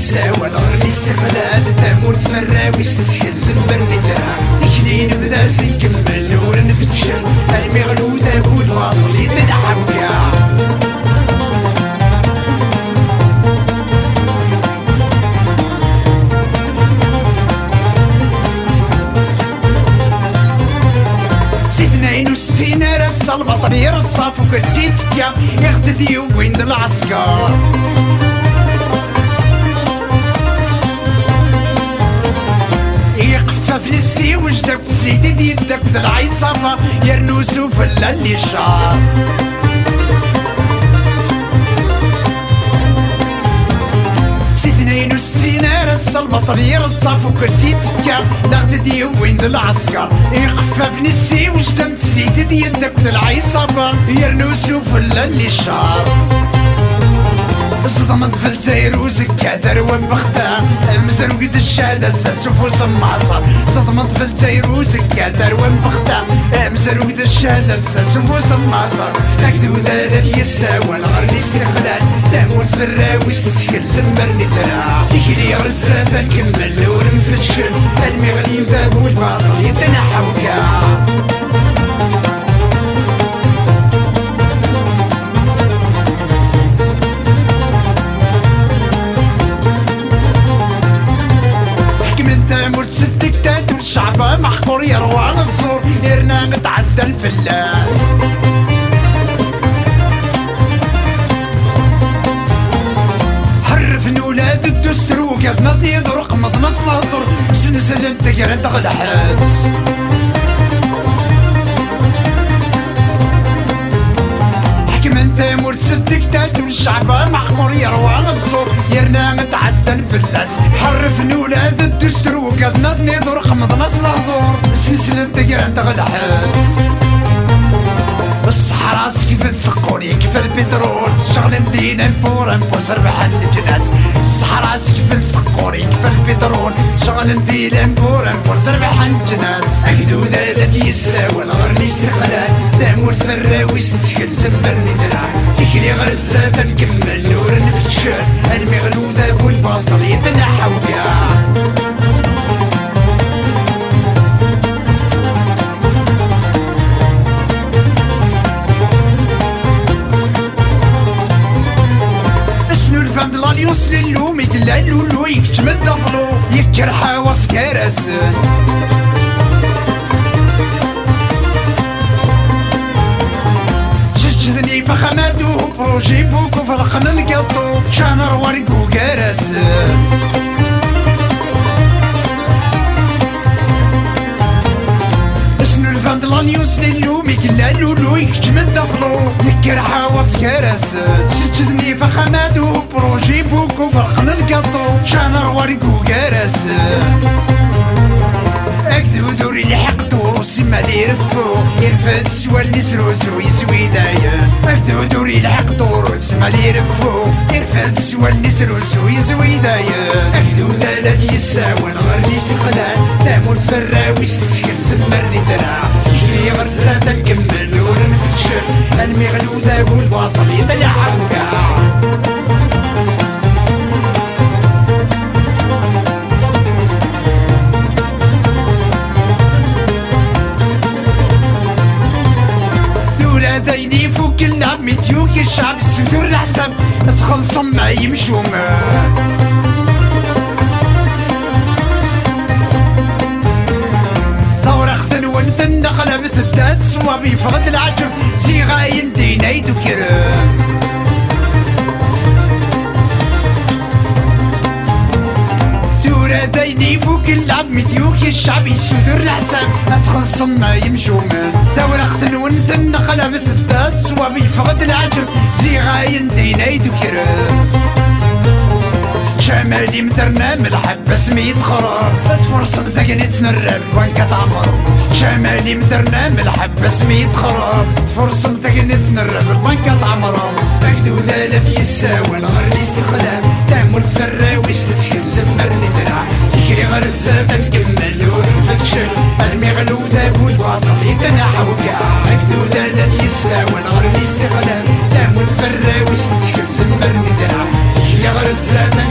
الزاوال غني استخلاء تامور تمراويش تسكن زبر نداها تكلي نبدا سيكمل نور نفتشم المي غلودا بود واضلي تنحويا الصلبة طبير الصاف وكل سيت يا ياخذ ديوين العسكر يقفف للسي وجدك تسليدي ديدك ذا العيصفة يرنوسو فلا اللي شار اثنين وستين رس البطل يرصف وكرسي تبكى ناخد دي وين العسكر يخفف نسي وجدم تسليد دي يدك العيصبة يرنوسو فلا اللي شار صدمت في الجزائر وزكاتر ومبختة مزروق الشهادة ساسوف وسماصة صدمت في الجزائر وزكاتر ومبختة مزروق الشهادة ساسوف وسماصة نكدو ذات يساوى نغر الاستقلال. في الراويس تشكل زمرني ترى. تجري رزات نكمل ورنفتشل المغلي ذاب والباطل نتعدى الفلاس حرف نولاد الدستر وقد نضي ذرق مضمص نظر سنسل انت قرد الحبس حكم انت مرت ستك تاد الشعب محقور يروى الزور. يرنا نتعدى الفلاس حرف نولاد الدستر وقد نضني ذرق مضمص نظر سنسل انت قرد الصحراء كيف تسقوني كيف البترول؟ شغل ندينا نفور نفور سربح الجناس الصحراء كيف تسقوني كيف البترول؟ شغل ندينا نفور نفور سربح الجناس أكدو ذا يساوي الغرني استقلال. دامور فراويس تشكل زمرني دراع تكري غرزات نكمل نور نفتشر المغلوذة والباطل يتنحى وكاع فند الأليوس للوم يدلع لولو يكتم الدفلو يكر حواس كراسن ججدني فخماتو بروجي بوكو فرخن القطو شانر ورقو كراسن الفند لانيوس للوم يقلا لولو يكتم الدفلو يكر حواس كرس سجدني فخماتو بروجي بوكو فرقن القطو شانر ورقو كرس أكدو دوري اللي حقدو سما لي رفو يرفد سوا اللي سروسو يسوي دايا أكدو دوري اللي حقدو سما لي رفو يرفد سوا اللي سروسو يسوي دايا أكدو دالا يساوي نغر لي استقلال تامور فراويش تشكل زمرني دراع هي مرزات نكمل ونفتشر المغلوذة والباطل يطلع حقا ديني فوق اللعب مديوك الشعب السدور الحساب تخلصم يمشوا ثورة خذن ونثن قلبت الدات صوابي فقد العجب. زيغا يندي نايدو كرم ثورة ديني فوق اللعب مديوك الشعب السدور الحساب. تخلصم ما يمشوا من ثورة خذن ونثن قلبت الدات صوابي فقد العجب. زيغا يندي نايدو كرم شمالي مترنا ملحب سميت خرار فرصة مدقني يعني تنرب وانك تعمر شمالي مترنا ملحب سميت خرار فرصة مدقني يعني تنرب وانك تعمر بقدو لا بيساول الغر لي استخدام تعمل تفراويش تتشكل زمر نترع تجري غير الزفة تكمل. وتفتشل أرمي غلودة تنحو كاع وقع بقدو لا بيساول الغر لي استخدام تعمل تفراويش تتشكل زمر نترع تجري غير الزفة